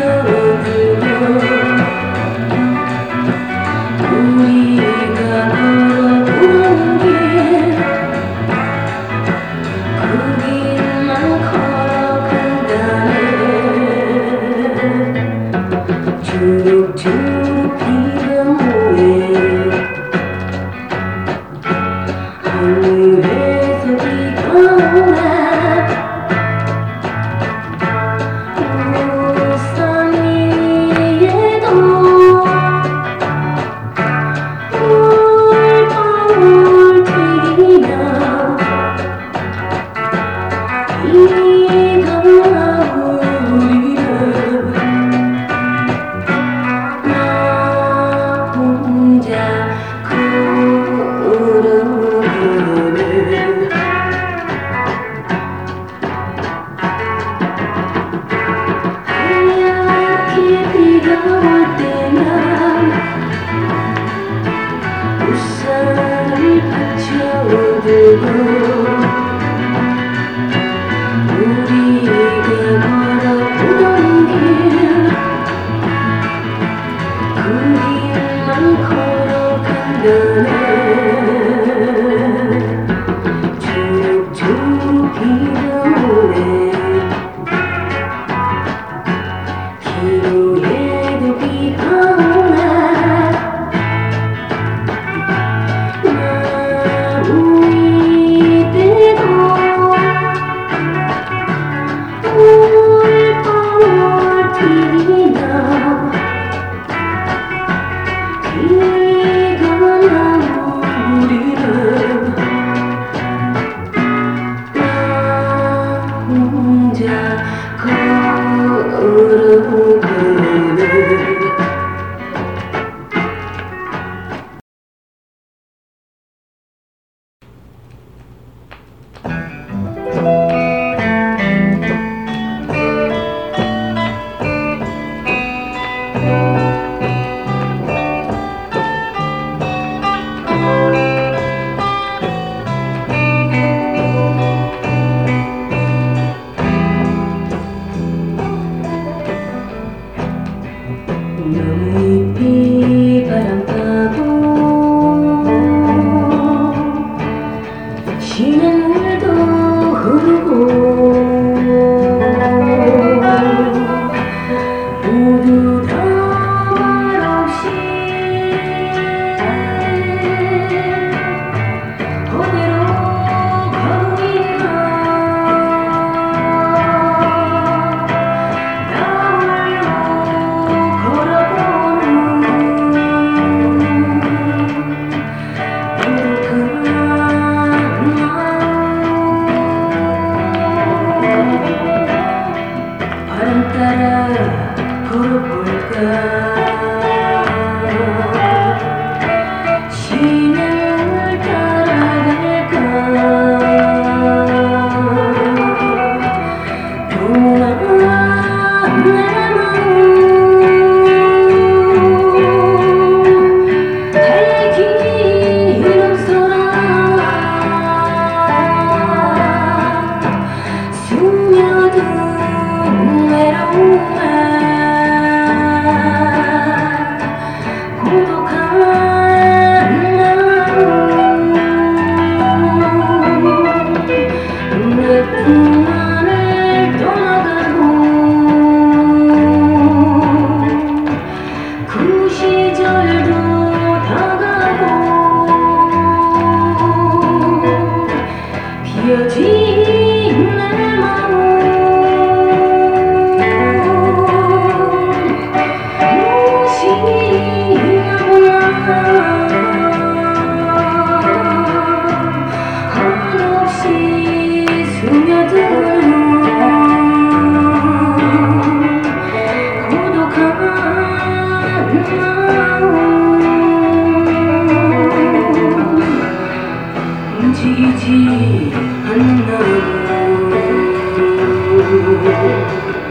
to Música